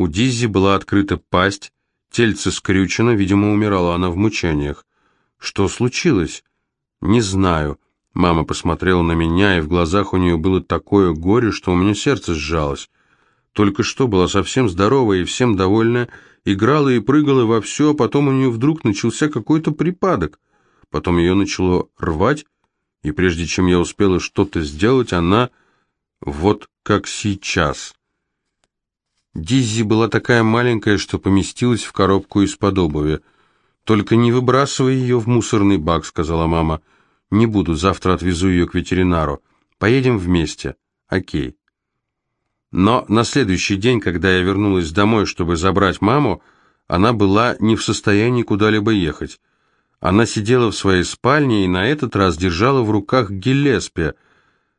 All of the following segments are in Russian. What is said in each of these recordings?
У Диззи была открыта пасть, тельце скрючено, видимо, умирала она в мучениях. Что случилось? Не знаю. Мама посмотрела на меня, и в глазах у нее было такое горе, что у меня сердце сжалось. Только что была совсем здоровая и всем довольная, играла и прыгала во все, а потом у нее вдруг начался какой-то припадок. Потом ее начало рвать, и прежде чем я успела что-то сделать, она вот как сейчас. Диззи была такая маленькая, что поместилась в коробку из-под обуви. «Только не выбрасывай ее в мусорный бак», — сказала мама. «Не буду, завтра отвезу ее к ветеринару. Поедем вместе». «Окей». Но на следующий день, когда я вернулась домой, чтобы забрать маму, она была не в состоянии куда-либо ехать. Она сидела в своей спальне и на этот раз держала в руках Гиллеспи.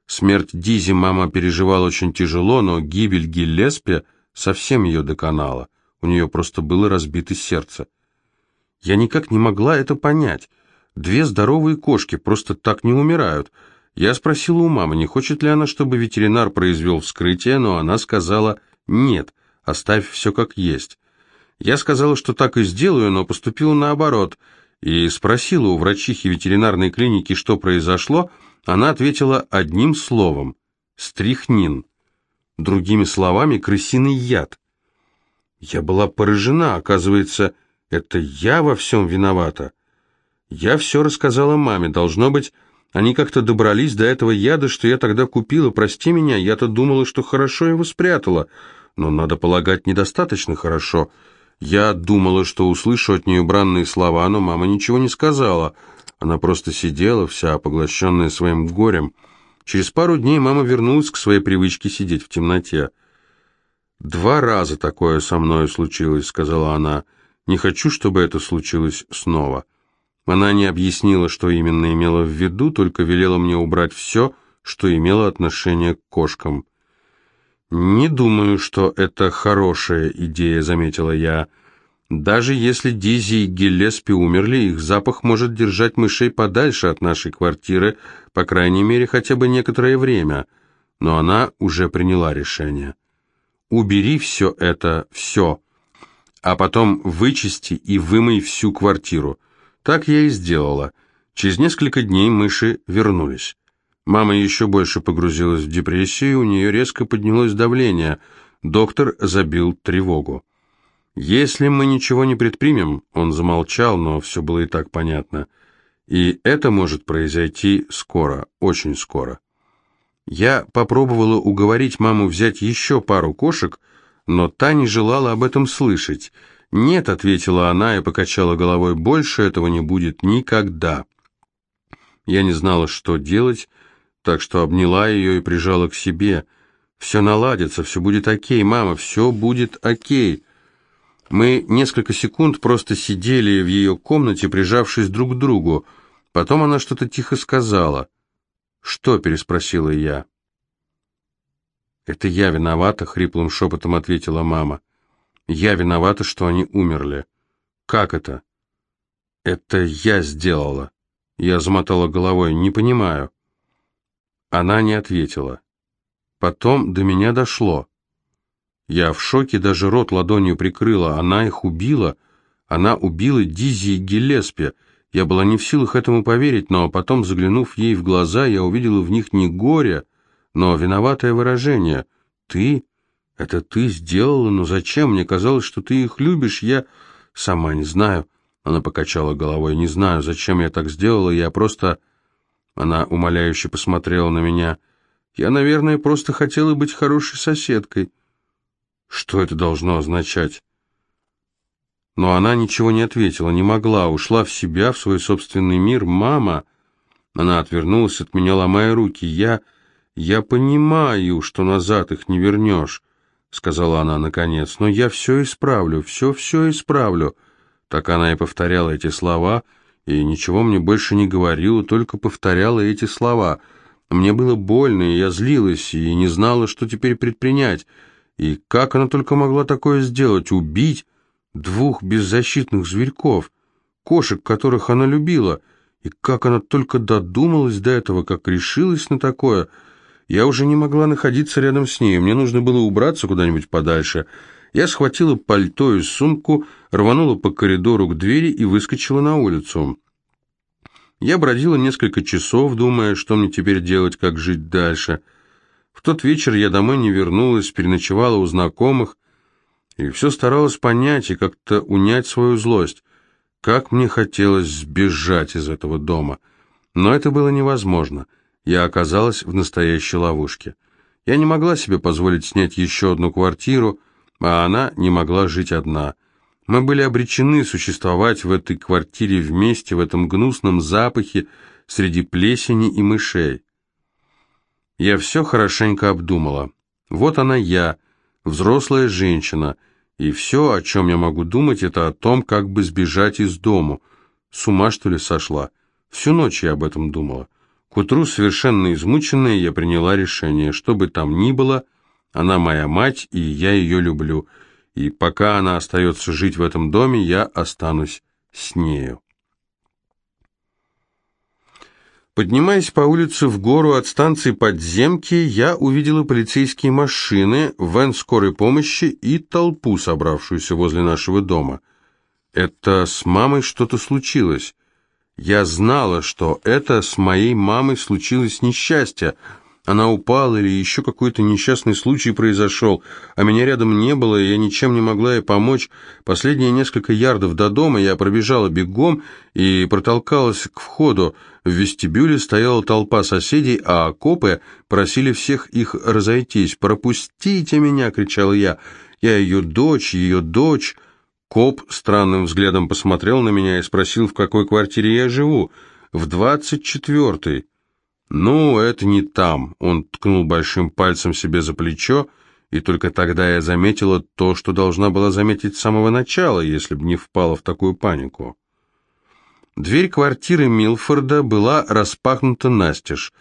Смерть Дизи мама переживала очень тяжело, но гибель Гиллеспи совсем ее доконала. У нее просто было разбито сердце. Я никак не могла это понять. Две здоровые кошки просто так не умирают. Я спросила у мамы, не хочет ли она, чтобы ветеринар произвел вскрытие, но она сказала «нет, оставь все как есть». Я сказала, что так и сделаю, но поступила наоборот – и спросила у врачихи ветеринарной клиники, что произошло, она ответила одним словом – стрихнин. Другими словами, крысиный яд. Я была поражена, оказывается, это я во всем виновата. Я все рассказала маме, должно быть, они как-то добрались до этого яда, что я тогда купила, прости меня, я-то думала, что хорошо его спрятала, но, надо полагать, недостаточно хорошо – я думала, что услышу от нее бранные слова, но мама ничего не сказала. Она просто сидела, вся поглощенная своим горем. Через пару дней мама вернулась к своей привычке сидеть в темноте. «Два раза такое со мной случилось», — сказала она. «Не хочу, чтобы это случилось снова». Она не объяснила, что именно имела в виду, только велела мне убрать все, что имело отношение к кошкам. «Не думаю, что это хорошая идея», — заметила я. «Даже если Дизи и Гиллеспи умерли, их запах может держать мышей подальше от нашей квартиры, по крайней мере, хотя бы некоторое время». Но она уже приняла решение. «Убери все это, все, а потом вычисти и вымой всю квартиру». Так я и сделала. Через несколько дней мыши вернулись. Мама еще больше погрузилась в депрессию, у нее резко поднялось давление. Доктор забил тревогу. «Если мы ничего не предпримем», — он замолчал, но все было и так понятно, «и это может произойти скоро, очень скоро». Я попробовала уговорить маму взять еще пару кошек, но та не желала об этом слышать. «Нет», — ответила она и покачала головой, — «больше этого не будет никогда». Я не знала, что делать, — так что обняла ее и прижала к себе. «Все наладится, все будет окей, мама, все будет окей». Мы несколько секунд просто сидели в ее комнате, прижавшись друг к другу. Потом она что-то тихо сказала. «Что?» — переспросила я. «Это я виновата», — хриплым шепотом ответила мама. «Я виновата, что они умерли». «Как это?» «Это я сделала». Я замотала головой. «Не понимаю». Она не ответила. Потом до меня дошло. Я в шоке, даже рот ладонью прикрыла. Она их убила. Она убила Дизи и Гелеспи. Я была не в силах этому поверить, но потом, заглянув ей в глаза, я увидела в них не горе, но виноватое выражение. «Ты? Это ты сделала? Но зачем? Мне казалось, что ты их любишь. Я сама не знаю». Она покачала головой. «Не знаю, зачем я так сделала. Я просто...» Она умоляюще посмотрела на меня. «Я, наверное, просто хотела быть хорошей соседкой». «Что это должно означать?» Но она ничего не ответила, не могла, ушла в себя, в свой собственный мир. «Мама!» Она отвернулась от меня, ломая руки. «Я... я понимаю, что назад их не вернешь», — сказала она наконец. «Но я все исправлю, все-все исправлю». Так она и повторяла эти слова — и ничего мне больше не говорила, только повторяла эти слова. Мне было больно, и я злилась, и не знала, что теперь предпринять. И как она только могла такое сделать? Убить двух беззащитных зверьков, кошек, которых она любила. И как она только додумалась до этого, как решилась на такое. Я уже не могла находиться рядом с ней, мне нужно было убраться куда-нибудь подальше. Я схватила пальто и сумку, рванула по коридору к двери и выскочила на улицу. Я бродила несколько часов, думая, что мне теперь делать, как жить дальше. В тот вечер я домой не вернулась, переночевала у знакомых, и все старалась понять и как-то унять свою злость. Как мне хотелось сбежать из этого дома. Но это было невозможно. Я оказалась в настоящей ловушке. Я не могла себе позволить снять еще одну квартиру, а она не могла жить одна. Мы были обречены существовать в этой квартире вместе, в этом гнусном запахе, среди плесени и мышей. Я все хорошенько обдумала. Вот она я, взрослая женщина, и все, о чем я могу думать, это о том, как бы сбежать из дому. С ума, что ли, сошла? Всю ночь я об этом думала. К утру, совершенно измученная, я приняла решение, что бы там ни было, она моя мать, и я ее люблю, и пока она остается жить в этом доме, я останусь с нею. Поднимаясь по улице в гору от станции подземки, я увидела полицейские машины, вен скорой помощи и толпу, собравшуюся возле нашего дома. Это с мамой что-то случилось. Я знала, что это с моей мамой случилось несчастье. Она упала или еще какой-то несчастный случай произошел, а меня рядом не было, и я ничем не могла ей помочь. Последние несколько ярдов до дома я пробежала бегом и протолкалась к входу. В вестибюле стояла толпа соседей, а копы просили всех их разойтись. «Пропустите меня!» — кричал я. «Я ее дочь, ее дочь!» Коп странным взглядом посмотрел на меня и спросил, в какой квартире я живу. «В двадцать четвертой». «Ну, это не там», — он ткнул большим пальцем себе за плечо, и только тогда я заметила то, что должна была заметить с самого начала, если бы не впала в такую панику. Дверь квартиры Милфорда была распахнута настежь.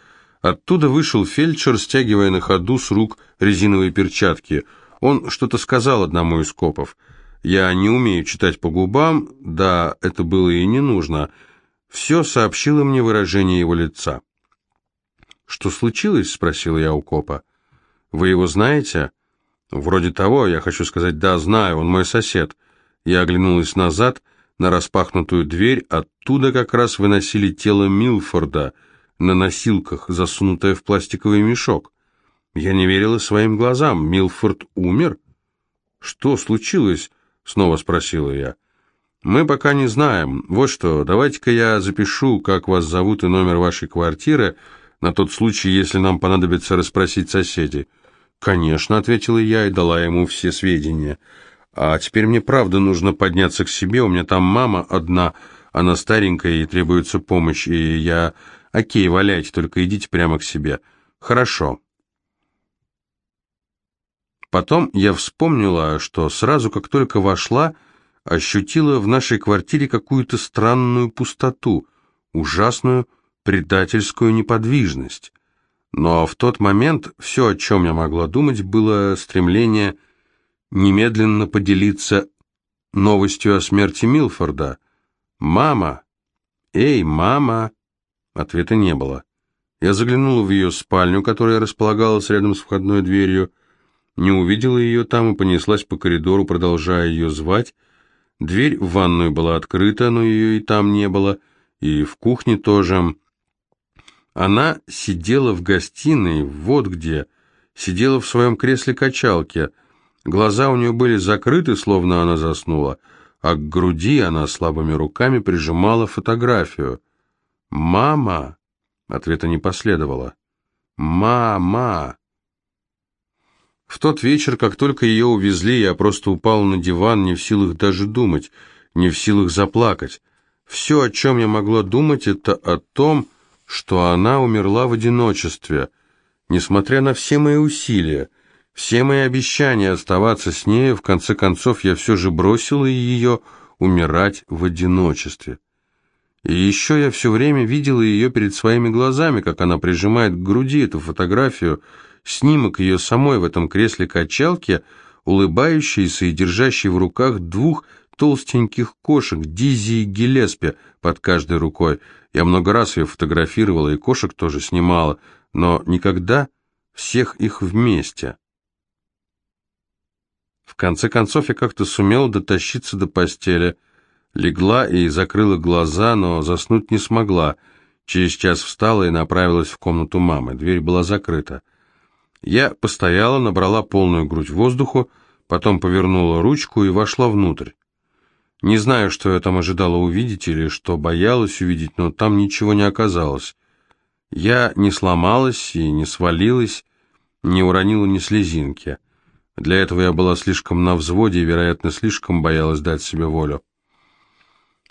Оттуда вышел фельдшер, стягивая на ходу с рук резиновые перчатки. Он что-то сказал одному из копов — я не умею читать по губам, да, это было и не нужно. Все сообщило мне выражение его лица. «Что случилось?» — спросил я у копа. «Вы его знаете?» «Вроде того, я хочу сказать, да, знаю, он мой сосед». Я оглянулась назад на распахнутую дверь, оттуда как раз выносили тело Милфорда на носилках, засунутое в пластиковый мешок. Я не верила своим глазам. Милфорд умер? Что случилось? Снова спросила я. «Мы пока не знаем. Вот что, давайте-ка я запишу, как вас зовут и номер вашей квартиры, на тот случай, если нам понадобится расспросить соседей». «Конечно», — ответила я и дала ему все сведения. «А теперь мне правда нужно подняться к себе, у меня там мама одна, она старенькая и требуется помощь, и я... Окей, валяйте, только идите прямо к себе». «Хорошо». Потом я вспомнила, что сразу, как только вошла, ощутила в нашей квартире какую-то странную пустоту, ужасную предательскую неподвижность. Но в тот момент все, о чем я могла думать, было стремление немедленно поделиться новостью о смерти Милфорда. «Мама! Эй, мама!» Ответа не было. Я заглянула в ее спальню, которая располагалась рядом с входной дверью, не увидела ее там и понеслась по коридору, продолжая ее звать. Дверь в ванную была открыта, но ее и там не было, и в кухне тоже. Она сидела в гостиной, вот где, сидела в своем кресле-качалке. Глаза у нее были закрыты, словно она заснула, а к груди она слабыми руками прижимала фотографию. «Мама!» Ответа не последовало. «Мама!» В тот вечер, как только ее увезли, я просто упал на диван, не в силах даже думать, не в силах заплакать. Все, о чем я могла думать, это о том, она умерла в одиночестве. Несмотря на все мои усилия, все мои обещания оставаться с ней, в конце концов я все же бросила ее умирать в одиночестве. И еще я все время видела ее перед своими глазами, как она прижимает к груди эту фотографию, снимок ее самой в этом кресле качалки, улыбающейся и держащей в руках двух толстеньких кошек, Дизи и Гелеспи, под каждой рукой. Я много раз ее фотографировала и кошек тоже снимала, но никогда всех их вместе. В конце концов я как-то сумела дотащиться до постели. Легла и закрыла глаза, но заснуть не смогла. Через час встала и направилась в комнату мамы. Дверь была закрыта. Я постояла, набрала полную грудь воздуху, потом повернула ручку и вошла внутрь. Не знаю, что я там ожидала увидеть или что боялась увидеть, но там ничего не оказалось. Я не сломалась и не свалилась, не уронила ни слезинки. Для этого я была слишком на взводе и, вероятно, слишком боялась дать себе волю.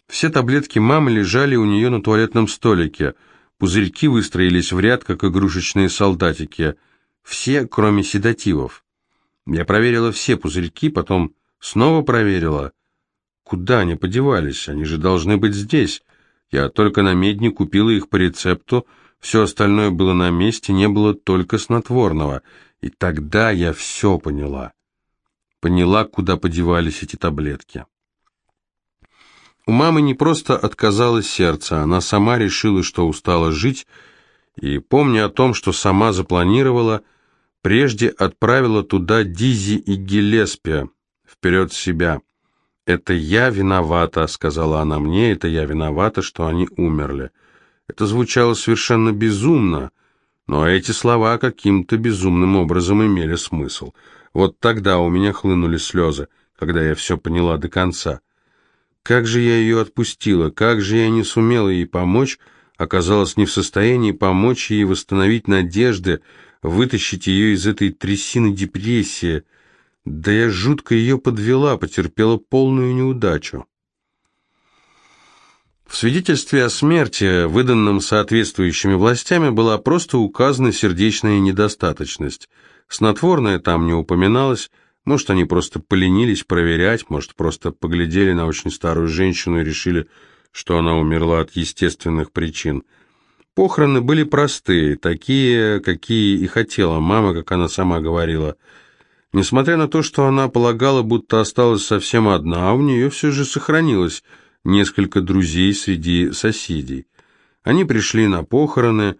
Все таблетки мамы лежали у нее на туалетном столике. Пузырьки выстроились в ряд, как игрушечные солдатики. Все, кроме седативов. Я проверила все пузырьки, потом снова проверила. Куда они подевались? Они же должны быть здесь. Я только на медне купила их по рецепту, все остальное было на месте, не было только снотворного. И тогда я все поняла. Поняла, куда подевались эти таблетки. У мамы не просто отказалось сердце, она сама решила, что устала жить, и, помня о том, что сама запланировала, прежде отправила туда Дизи и Гелеспия, вперед себя. «Это я виновата», — сказала она мне, — «это я виновата, что они умерли». Это звучало совершенно безумно, но эти слова каким-то безумным образом имели смысл. Вот тогда у меня хлынули слезы, когда я все поняла до конца. Как же я ее отпустила, как же я не сумела ей помочь, оказалась не в состоянии помочь ей восстановить надежды, вытащить ее из этой трясины депрессии. Да я жутко ее подвела, потерпела полную неудачу. В свидетельстве о смерти, выданном соответствующими властями, была просто указана сердечная недостаточность. Снотворное там не упоминалось, может, они просто поленились проверять, может, просто поглядели на очень старую женщину и решили, что она умерла от естественных причин. Похороны были простые, такие, какие и хотела мама, как она сама говорила. Несмотря на то, что она полагала, будто осталась совсем одна, у нее все же сохранилось несколько друзей среди соседей. Они пришли на похороны,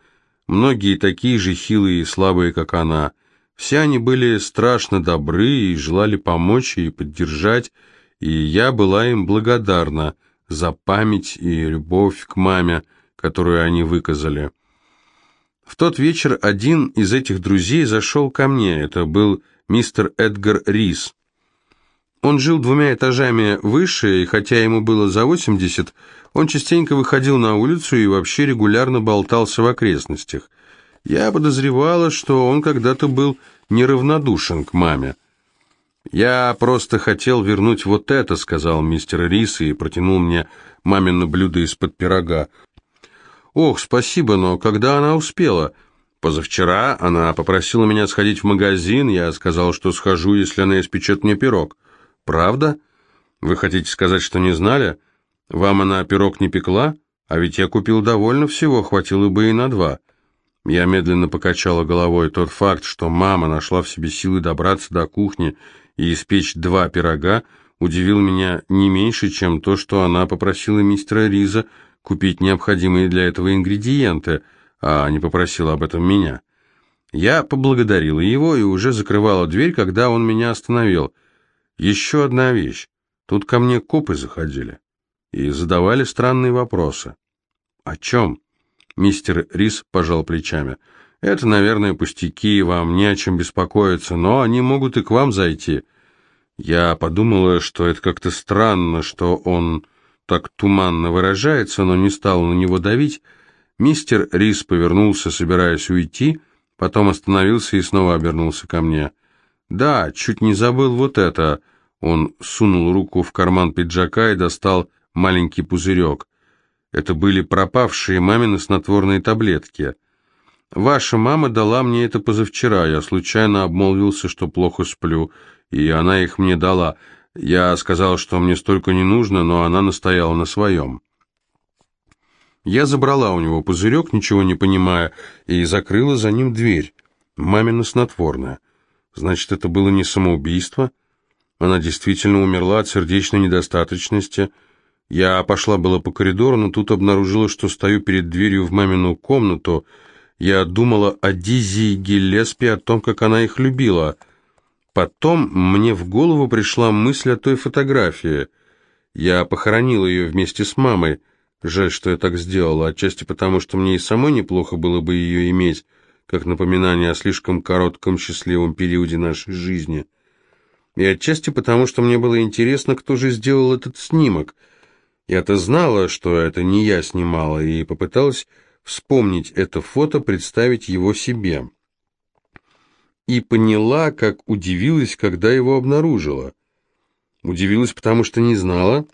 многие такие же хилые и слабые, как она. Все они были страшно добры и желали помочь и поддержать, и я была им благодарна за память и любовь к маме, которую они выказали. В тот вечер один из этих друзей зашел ко мне, это был мистер Эдгар Рис. Он жил двумя этажами выше, и хотя ему было за 80, он частенько выходил на улицу и вообще регулярно болтался в окрестностях. Я подозревала, что он когда-то был неравнодушен к маме. «Я просто хотел вернуть вот это», — сказал мистер Рис и протянул мне мамино блюдо из-под пирога. «Ох, спасибо, но когда она успела?» «Позавчера она попросила меня сходить в магазин, я сказал, что схожу, если она испечет мне пирог». «Правда? Вы хотите сказать, что не знали? Вам она пирог не пекла? А ведь я купил довольно всего, хватило бы и на два». Я медленно покачала головой. Тот факт, что мама нашла в себе силы добраться до кухни и испечь два пирога, удивил меня не меньше, чем то, что она попросила мистера Риза купить необходимые для этого ингредиенты, а не попросила об этом меня. Я поблагодарила его и уже закрывала дверь, когда он меня остановил – еще одна вещь. Тут ко мне копы заходили и задавали странные вопросы. О чем? Мистер Рис пожал плечами. Это, наверное, пустяки, вам не о чем беспокоиться, но они могут и к вам зайти. Я подумала, что это как-то странно, что он так туманно выражается, но не стал на него давить. Мистер Рис повернулся, собираясь уйти, потом остановился и снова обернулся ко мне. «Да, чуть не забыл вот это». Он сунул руку в карман пиджака и достал маленький пузырек. Это были пропавшие мамины снотворные таблетки. «Ваша мама дала мне это позавчера. Я случайно обмолвился, что плохо сплю, и она их мне дала. Я сказал, что мне столько не нужно, но она настояла на своем». Я забрала у него пузырек, ничего не понимая, и закрыла за ним дверь. Мамина снотворная. Значит, это было не самоубийство? Она действительно умерла от сердечной недостаточности. Я пошла было по коридору, но тут обнаружила, что стою перед дверью в мамину комнату. Я думала о Дизи и Гиллеспи, о том, как она их любила. Потом мне в голову пришла мысль о той фотографии. Я похоронил ее вместе с мамой. Жаль, что я так сделала, отчасти потому, что мне и самой неплохо было бы ее иметь, как напоминание о слишком коротком счастливом периоде нашей жизни. И отчасти потому, что мне было интересно, кто же сделал этот снимок. Я-то знала, что это не я снимала, и попыталась вспомнить это фото, представить его себе. И поняла, как удивилась, когда его обнаружила. Удивилась, потому что не знала,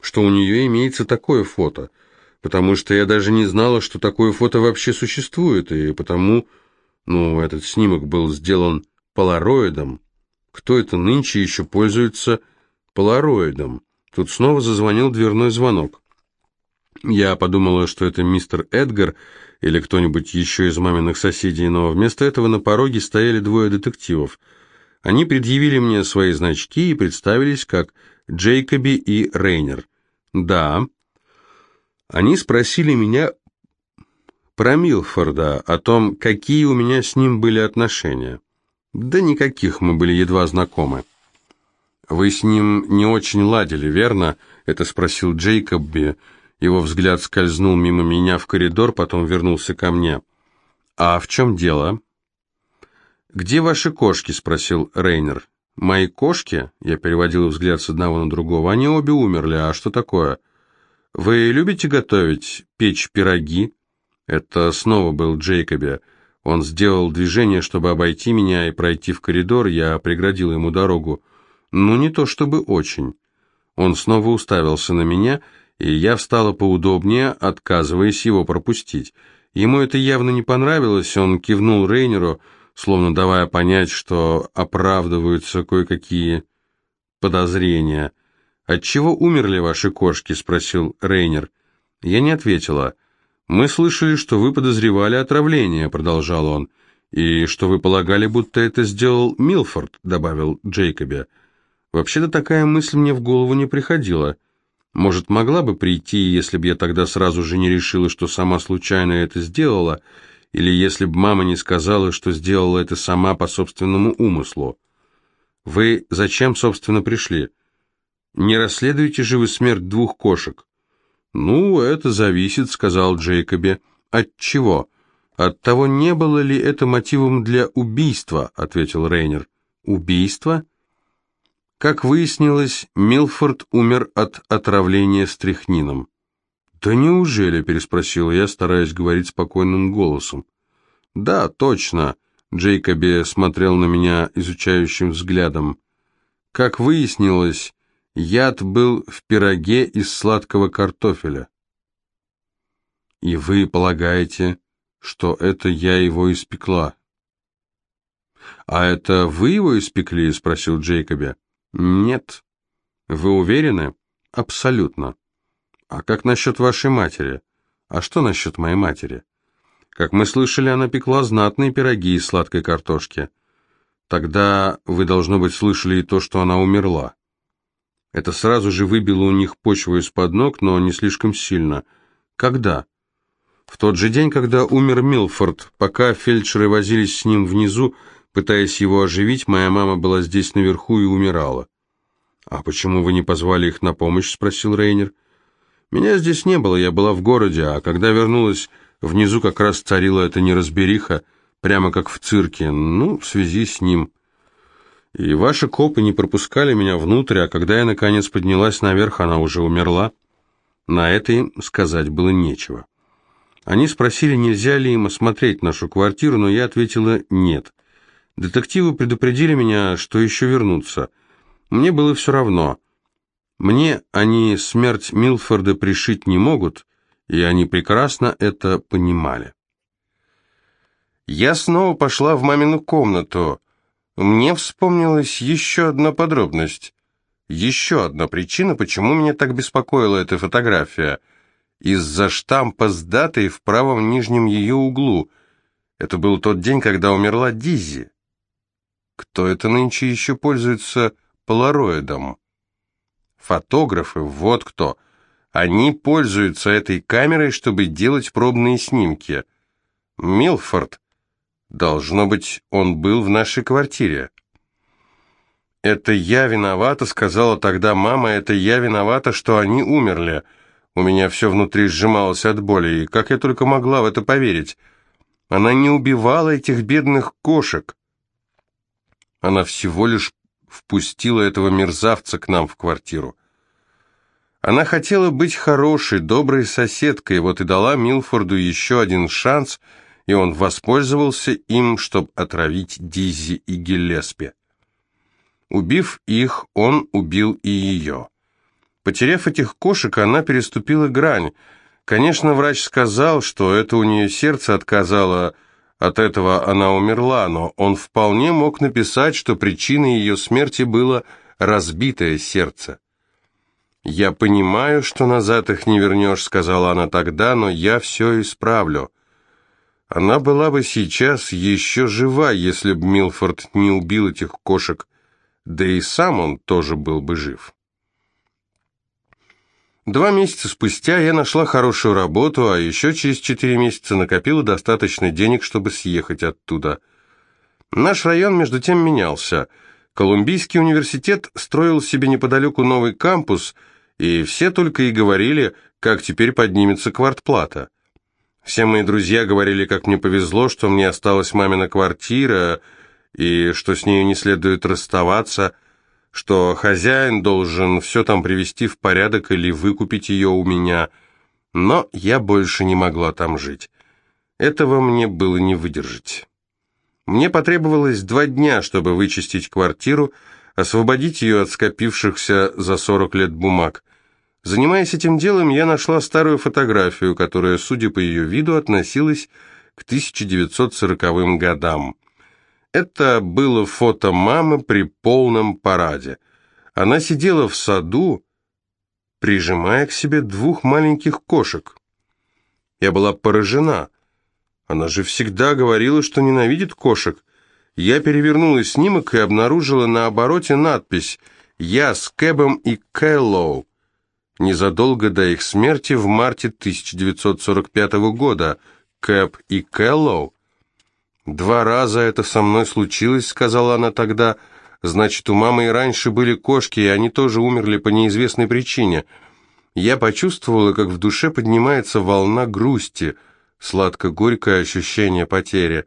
что у нее имеется такое фото, потому что я даже не знала, что такое фото вообще существует, и потому, ну, этот снимок был сделан полароидом. Кто это нынче еще пользуется полароидом? Тут снова зазвонил дверной звонок. Я подумала, что это мистер Эдгар или кто-нибудь еще из маминых соседей, но вместо этого на пороге стояли двое детективов. Они предъявили мне свои значки и представились как Джейкоби и Рейнер. Да. Они спросили меня про Милфорда, о том, какие у меня с ним были отношения. Да никаких, мы были едва знакомы. «Вы с ним не очень ладили, верно?» — это спросил Джейкоби. Его взгляд скользнул мимо меня в коридор, потом вернулся ко мне. «А в чем дело?» «Где ваши кошки?» — спросил Рейнер. «Мои кошки?» — я переводил взгляд с одного на другого. «Они обе умерли. А что такое?» «Вы любите готовить, печь пироги?» Это снова был Джейкоби. Он сделал движение, чтобы обойти меня и пройти в коридор. Я преградил ему дорогу. Ну, не то чтобы очень. Он снова уставился на меня, и я встала поудобнее, отказываясь его пропустить. Ему это явно не понравилось, он кивнул Рейнеру, словно давая понять, что оправдываются кое-какие подозрения. «Отчего умерли ваши кошки?» — спросил Рейнер. Я не ответила. «Мы слышали, что вы подозревали отравление», — продолжал он. «И что вы полагали, будто это сделал Милфорд», — добавил Джейкоби. «Вообще-то такая мысль мне в голову не приходила. Может, могла бы прийти, если бы я тогда сразу же не решила, что сама случайно это сделала, или если бы мама не сказала, что сделала это сама по собственному умыслу. Вы зачем, собственно, пришли? Не расследуете же вы смерть двух кошек? Ну, это зависит, сказал Джейкоби. От чего? От того, не было ли это мотивом для убийства, ответил Рейнер. Убийство? Как выяснилось, Милфорд умер от отравления стрихнином. «Да неужели?» – переспросила я, стараясь говорить спокойным голосом. «Да, точно», – Джейкоби смотрел на меня изучающим взглядом. «Как выяснилось, яд был в пироге из сладкого картофеля». «И вы полагаете, что это я его испекла?» «А это вы его испекли?» – спросил Джейкоби. «Нет». «Вы уверены?» «Абсолютно». «А как насчет вашей матери? А что насчет моей матери?» «Как мы слышали, она пекла знатные пироги из сладкой картошки. Тогда вы, должно быть, слышали и то, что она умерла». Это сразу же выбило у них почву из-под ног, но не слишком сильно. «Когда?» «В тот же день, когда умер Милфорд. Пока фельдшеры возились с ним внизу, пытаясь его оживить, моя мама была здесь наверху и умирала». «А почему вы не позвали их на помощь?» — спросил Рейнер. Меня здесь не было, я была в городе, а когда вернулась, внизу как раз царила эта неразбериха, прямо как в цирке, ну, в связи с ним. И ваши копы не пропускали меня внутрь, а когда я, наконец, поднялась наверх, она уже умерла. На это им сказать было нечего. Они спросили, нельзя ли им осмотреть нашу квартиру, но я ответила «нет». Детективы предупредили меня, что еще вернутся. Мне было все равно – мне они смерть Милфорда пришить не могут, и они прекрасно это понимали. Я снова пошла в мамину комнату. Мне вспомнилась еще одна подробность. Еще одна причина, почему меня так беспокоила эта фотография. Из-за штампа с датой в правом нижнем ее углу. Это был тот день, когда умерла Дизи. Кто это нынче еще пользуется полароидом? Фотографы, вот кто. Они пользуются этой камерой, чтобы делать пробные снимки. Милфорд, должно быть, он был в нашей квартире. «Это я виновата», — сказала тогда мама, — «это я виновата, что они умерли». У меня все внутри сжималось от боли, и как я только могла в это поверить. Она не убивала этих бедных кошек. Она всего лишь впустила этого мерзавца к нам в квартиру. Она хотела быть хорошей, доброй соседкой, вот и дала Милфорду еще один шанс, и он воспользовался им, чтобы отравить Дизи и Гиллеспи. Убив их, он убил и ее. Потеряв этих кошек, она переступила грань. Конечно, врач сказал, что это у нее сердце отказало, от этого она умерла, но он вполне мог написать, что причиной ее смерти было разбитое сердце. «Я понимаю, что назад их не вернешь», — сказала она тогда, — «но я все исправлю». Она была бы сейчас еще жива, если бы Милфорд не убил этих кошек, да и сам он тоже был бы жив. Два месяца спустя я нашла хорошую работу, а еще через четыре месяца накопила достаточно денег, чтобы съехать оттуда. Наш район, между тем, менялся. Колумбийский университет строил себе неподалеку новый кампус, и все только и говорили, как теперь поднимется квартплата. Все мои друзья говорили, как мне повезло, что мне осталась мамина квартира, и что с нею не следует расставаться – что хозяин должен все там привести в порядок или выкупить ее у меня, но я больше не могла там жить. Этого мне было не выдержать. Мне потребовалось два дня, чтобы вычистить квартиру, освободить ее от скопившихся за 40 лет бумаг. Занимаясь этим делом, я нашла старую фотографию, которая, судя по ее виду, относилась к 1940 годам. Это было фото мамы при полном параде. Она сидела в саду, прижимая к себе двух маленьких кошек. Я была поражена. Она же всегда говорила, что ненавидит кошек. Я перевернула снимок и обнаружила на обороте надпись «Я с Кэбом и Кэллоу». Незадолго до их смерти в марте 1945 года Кэб и Кэллоу «Два раза это со мной случилось», — сказала она тогда. «Значит, у мамы и раньше были кошки, и они тоже умерли по неизвестной причине». Я почувствовала, как в душе поднимается волна грусти, сладко-горькое ощущение потери.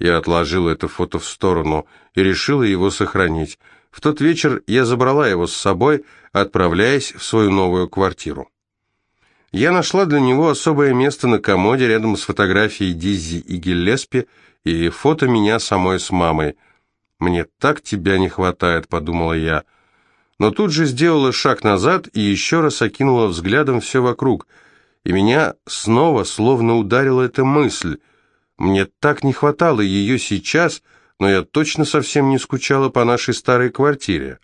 Я отложила это фото в сторону и решила его сохранить. В тот вечер я забрала его с собой, отправляясь в свою новую квартиру. Я нашла для него особое место на комоде рядом с фотографией Диззи и Гиллеспи и фото меня самой с мамой. «Мне так тебя не хватает», — подумала я. Но тут же сделала шаг назад и еще раз окинула взглядом все вокруг, и меня снова словно ударила эта мысль. Мне так не хватало ее сейчас, но я точно совсем не скучала по нашей старой квартире.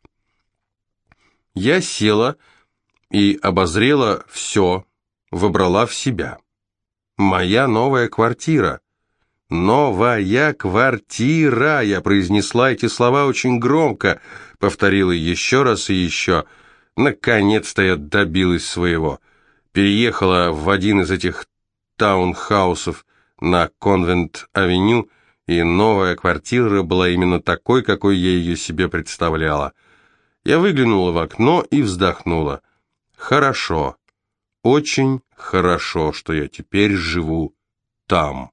Я села и обозрела все, выбрала в себя. Моя новая квартира. «Новая квартира!» Я произнесла эти слова очень громко, повторила еще раз и еще. Наконец-то я добилась своего. Переехала в один из этих таунхаусов на Конвент-авеню, и новая квартира была именно такой, какой я ее себе представляла. Я выглянула в окно и вздохнула. «Хорошо, очень хорошо, что я теперь живу там».